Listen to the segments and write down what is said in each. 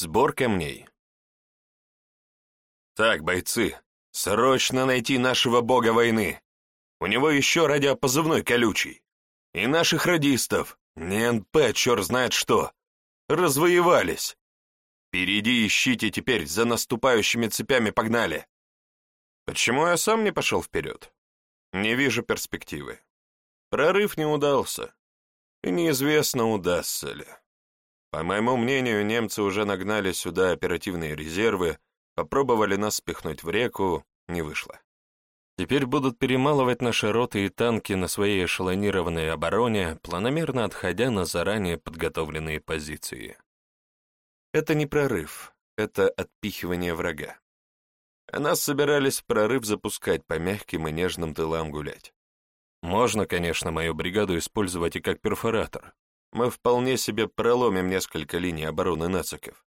Сборка мней. Так, бойцы, срочно найти нашего бога войны. У него еще радиопозывной колючий. И наших радистов, не НП, черт знает что, развоевались. Впереди ищите теперь, за наступающими цепями погнали. Почему я сам не пошел вперед? Не вижу перспективы. Прорыв не удался, и неизвестно, удастся ли. По моему мнению, немцы уже нагнали сюда оперативные резервы, попробовали нас спихнуть в реку, не вышло. Теперь будут перемалывать наши роты и танки на своей эшелонированной обороне, планомерно отходя на заранее подготовленные позиции. Это не прорыв, это отпихивание врага. А нас собирались в прорыв запускать по мягким и нежным тылам гулять. Можно, конечно, мою бригаду использовать и как перфоратор, мы вполне себе проломим несколько линий обороны нациков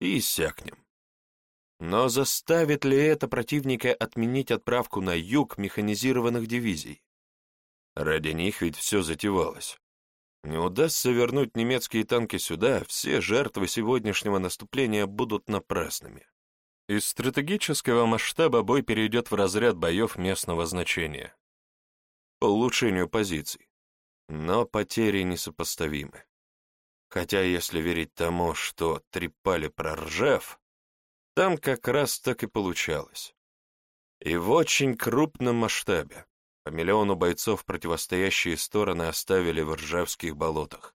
и иссякнем. Но заставит ли это противника отменить отправку на юг механизированных дивизий? Ради них ведь все затевалось. Не удастся вернуть немецкие танки сюда, все жертвы сегодняшнего наступления будут напрасными. Из стратегического масштаба бой перейдет в разряд боев местного значения. По улучшению позиций но потери несопоставимы. Хотя, если верить тому, что трепали про Ржев, там как раз так и получалось. И в очень крупном масштабе. По миллиону бойцов противостоящие стороны оставили в Ржавских болотах.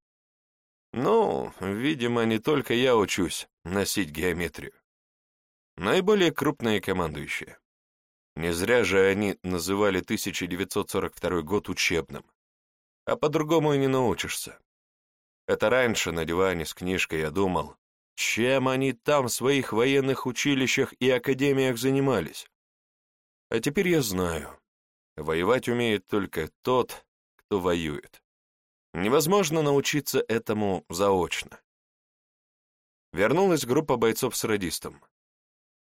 Ну, видимо, не только я учусь носить геометрию. Наиболее крупные командующие. Не зря же они называли 1942 год учебным а по-другому и не научишься. Это раньше на диване с книжкой я думал, чем они там в своих военных училищах и академиях занимались. А теперь я знаю, воевать умеет только тот, кто воюет. Невозможно научиться этому заочно. Вернулась группа бойцов с радистом.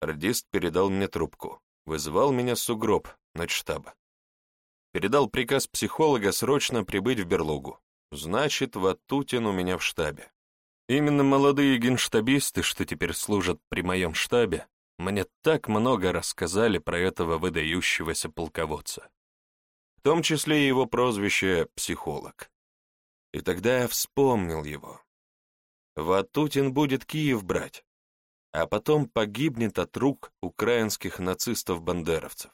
Радист передал мне трубку, вызывал меня сугроб, на штаба. Передал приказ психолога срочно прибыть в берлогу. Значит, Ватутин у меня в штабе. Именно молодые генштабисты, что теперь служат при моем штабе, мне так много рассказали про этого выдающегося полководца. В том числе и его прозвище «психолог». И тогда я вспомнил его. Ватутин будет Киев брать, а потом погибнет от рук украинских нацистов-бандеровцев.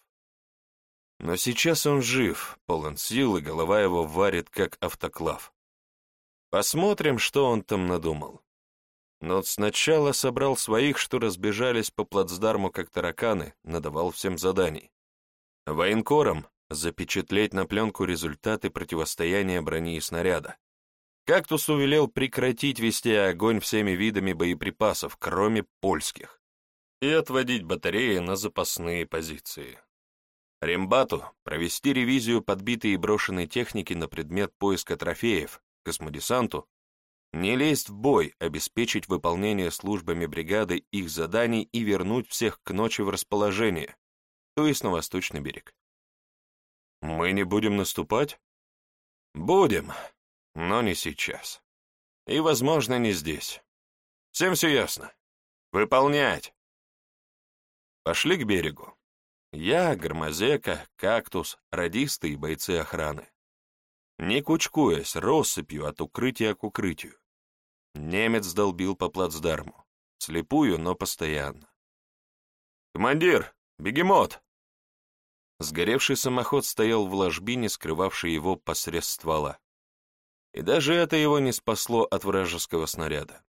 Но сейчас он жив, полон сил, и голова его варит, как автоклав. Посмотрим, что он там надумал. Но сначала собрал своих, что разбежались по плацдарму, как тараканы, надавал всем заданий. Военкорам запечатлеть на пленку результаты противостояния брони и снаряда. Кактусу увелел прекратить вести огонь всеми видами боеприпасов, кроме польских, и отводить батареи на запасные позиции. Рембату провести ревизию подбитой и брошенной техники на предмет поиска трофеев, космодесанту не лезть в бой, обеспечить выполнение службами бригады их заданий и вернуть всех к ночи в расположение, то есть на восточный берег. Мы не будем наступать? Будем, но не сейчас. И, возможно, не здесь. Всем все ясно. Выполнять. Пошли к берегу. Я громозека, кактус, радисты и бойцы охраны. Не кучкуясь, россыпью от укрытия к укрытию. Немец долбил по плацдарму. Слепую, но постоянно. «Командир, бегемот!» Сгоревший самоход стоял в ложбине, скрывавшей его посредством ствола. И даже это его не спасло от вражеского снаряда.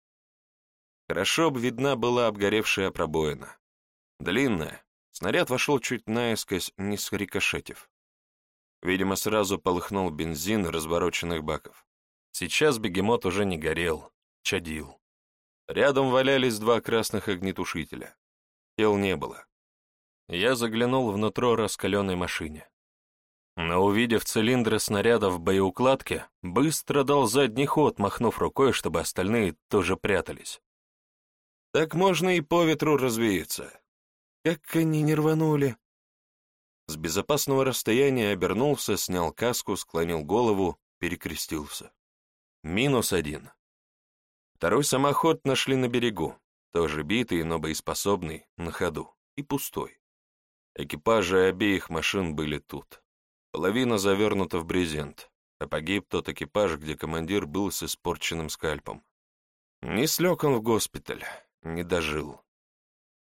Хорошо б видна была обгоревшая пробоина. Длинная, Снаряд вошел чуть наискось, не срикошетив. Видимо, сразу полыхнул бензин развороченных баков. Сейчас бегемот уже не горел, чадил. Рядом валялись два красных огнетушителя. Тел не было. Я заглянул внутрь раскаленной машине. Но увидев цилиндры снаряда в боеукладке, быстро дал задний ход, махнув рукой, чтобы остальные тоже прятались. Так можно и по ветру развеяться. Как они не рванули!» С безопасного расстояния обернулся, снял каску, склонил голову, перекрестился. Минус один. Второй самоход нашли на берегу, тоже битый, но боеспособный, на ходу, и пустой. Экипажи обеих машин были тут. Половина завернута в брезент, а погиб тот экипаж, где командир был с испорченным скальпом. Не слег он в госпиталь, не дожил.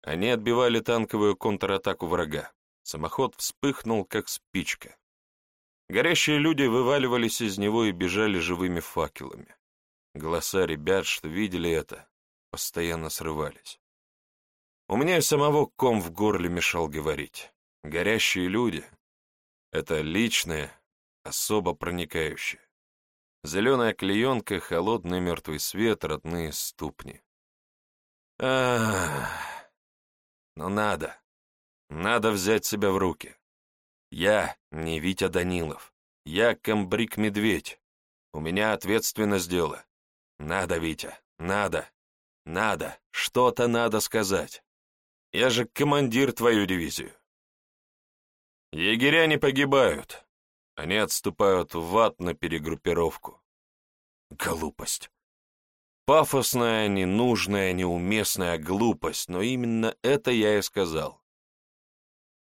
Они отбивали танковую контратаку врага. Самоход вспыхнул, как спичка. Горящие люди вываливались из него и бежали живыми факелами. Голоса ребят, что видели это, постоянно срывались. У меня и самого ком в горле мешал говорить. Горящие люди — это личное, особо проникающее. Зеленая клеенка, холодный мертвый свет, родные ступни. Ах но надо. Надо взять себя в руки. Я не Витя Данилов. Я комбриг-медведь. У меня ответственность дела. Надо, Витя, надо. Надо, что-то надо сказать. Я же командир твою дивизию. Егеря не погибают. Они отступают в ад на перегруппировку. Глупость. Пафосная, ненужная, неуместная глупость, но именно это я и сказал.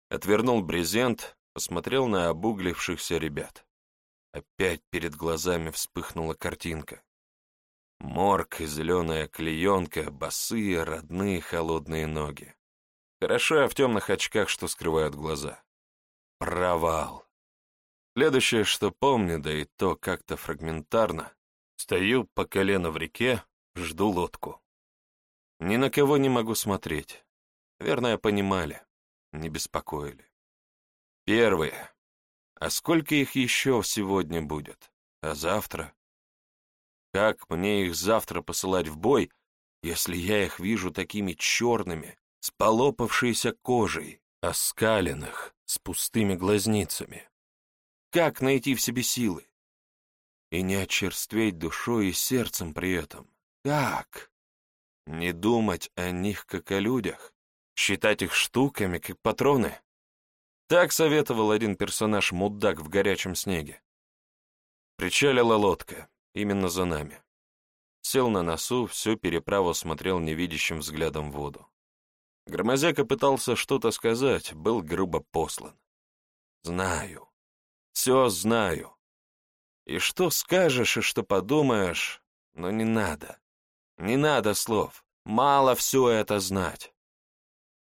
Отвернул брезент, посмотрел на обуглившихся ребят. Опять перед глазами вспыхнула картинка. Морг и зеленая клеенка, босые, родные, холодные ноги. Хороша в темных очках, что скрывают глаза. Провал. Следующее, что помню, да и то как-то фрагментарно, Стою по колено в реке, жду лодку. Ни на кого не могу смотреть. Верно, понимали, не беспокоили. Первые. А сколько их еще сегодня будет? А завтра? Как мне их завтра посылать в бой, если я их вижу такими черными, с полопавшейся кожей, оскаленных, с пустыми глазницами? Как найти в себе силы? и не очерстветь душой и сердцем при этом. Как? Не думать о них, как о людях? Считать их штуками, как патроны? Так советовал один персонаж-мудак в горячем снеге. Причалила лодка, именно за нами. Сел на носу, всю переправу смотрел невидящим взглядом в воду. Громозяка пытался что-то сказать, был грубо послан. «Знаю. Все знаю. И что скажешь, и что подумаешь, но не надо. Не надо слов, мало все это знать.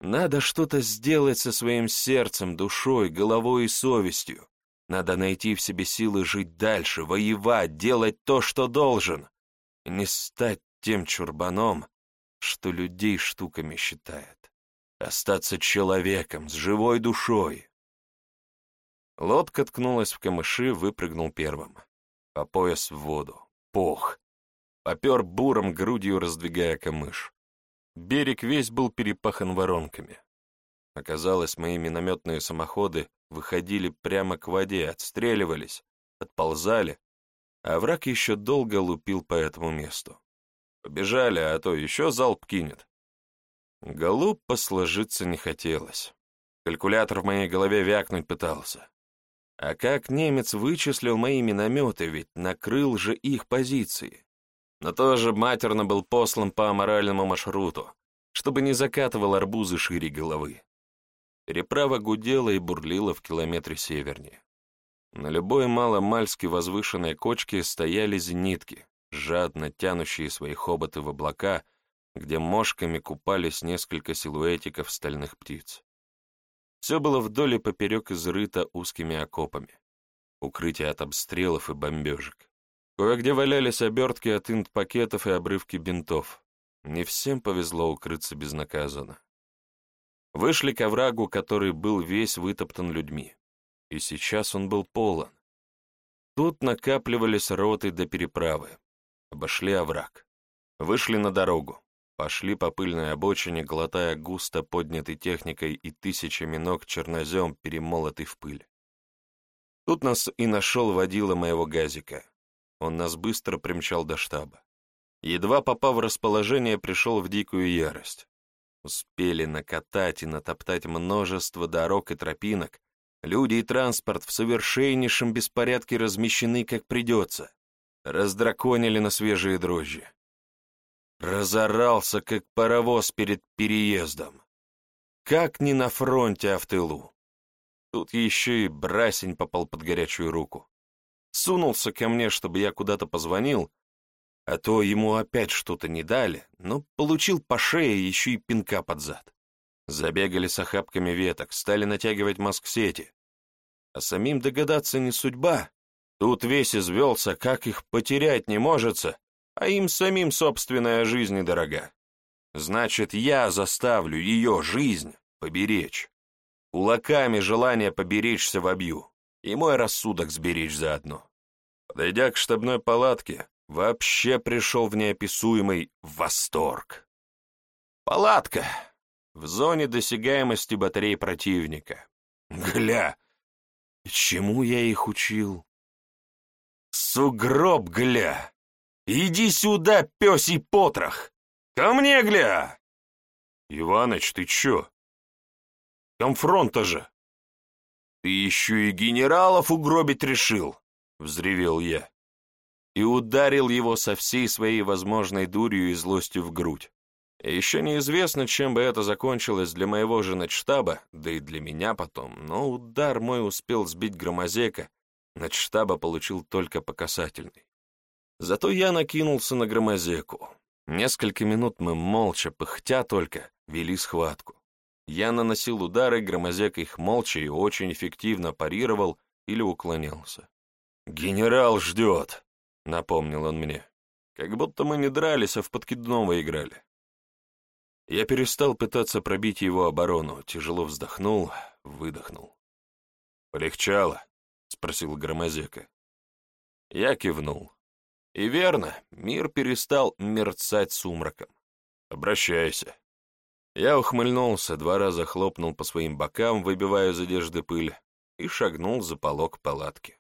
Надо что-то сделать со своим сердцем, душой, головой и совестью. Надо найти в себе силы жить дальше, воевать, делать то, что должен. И не стать тем чурбаном, что людей штуками считает. Остаться человеком с живой душой. Лодка ткнулась в камыши, выпрыгнул первым. По пояс в воду. Пох. Попер буром грудью, раздвигая камыш. Берег весь был перепахан воронками. Оказалось, мои минометные самоходы выходили прямо к воде, отстреливались, отползали, а враг еще долго лупил по этому месту. Побежали, а то еще залп кинет. Голуб посложиться не хотелось. Калькулятор в моей голове вякнуть пытался. А как немец вычислил мои минометы, ведь накрыл же их позиции. Но тоже матерно был послан по аморальному маршруту, чтобы не закатывал арбузы шире головы. Переправа гудела и бурлила в километре севернее. На любой маломальски возвышенной кочке стояли зенитки, жадно тянущие свои хоботы в облака, где мошками купались несколько силуэтиков стальных птиц. Все было вдоль и поперек изрыто узкими окопами, укрытие от обстрелов и бомбежек. Кое-где валялись обертки от инт-пакетов и обрывки бинтов. Не всем повезло укрыться безнаказанно. Вышли к оврагу, который был весь вытоптан людьми. И сейчас он был полон. Тут накапливались роты до переправы. Обошли овраг. Вышли на дорогу пошли по пыльной обочине, глотая густо поднятой техникой и тысячами ног чернозем, перемолотый в пыль. Тут нас и нашел водила моего газика. Он нас быстро примчал до штаба. Едва попав в расположение, пришел в дикую ярость. Успели накатать и натоптать множество дорог и тропинок. Люди и транспорт в совершеннейшем беспорядке размещены, как придется. Раздраконили на свежие дрожжи разорался, как паровоз перед переездом. Как не на фронте, а в тылу. Тут еще и брасень попал под горячую руку. Сунулся ко мне, чтобы я куда-то позвонил, а то ему опять что-то не дали, но получил по шее еще и пинка под зад. Забегали с охапками веток, стали натягивать маск сети. А самим догадаться не судьба. Тут весь извелся, как их потерять не можется, а им самим собственная жизнь дорога. Значит, я заставлю ее жизнь поберечь. Кулаками желание поберечься вобью, и мой рассудок сберечь заодно. Подойдя к штабной палатке, вообще пришел в неописуемый восторг. Палатка! В зоне досягаемости батарей противника. Гля! Чему я их учил? Сугроб, гля! Иди сюда, пёсий потрох! Ко мне, гля!» «Иваныч, ты чё? Конфронта же!» «Ты ещё и генералов угробить решил!» — взревел я. И ударил его со всей своей возможной дурью и злостью в грудь. Ещё неизвестно, чем бы это закончилось для моего же штаба, да и для меня потом, но удар мой успел сбить громозека, штаба получил только по касательной. Зато я накинулся на громозеку. Несколько минут мы молча, пыхтя только, вели схватку. Я наносил удары, громозек их молча и очень эффективно парировал или уклонялся. «Генерал ждет», — напомнил он мне. «Как будто мы не дрались, а в подкидного играли». Я перестал пытаться пробить его оборону, тяжело вздохнул, выдохнул. «Полегчало?» — спросил Громозека. Я кивнул. И верно, мир перестал мерцать сумраком. Обращайся. Я ухмыльнулся, два раза хлопнул по своим бокам, выбивая из одежды пыль, и шагнул за полог палатки.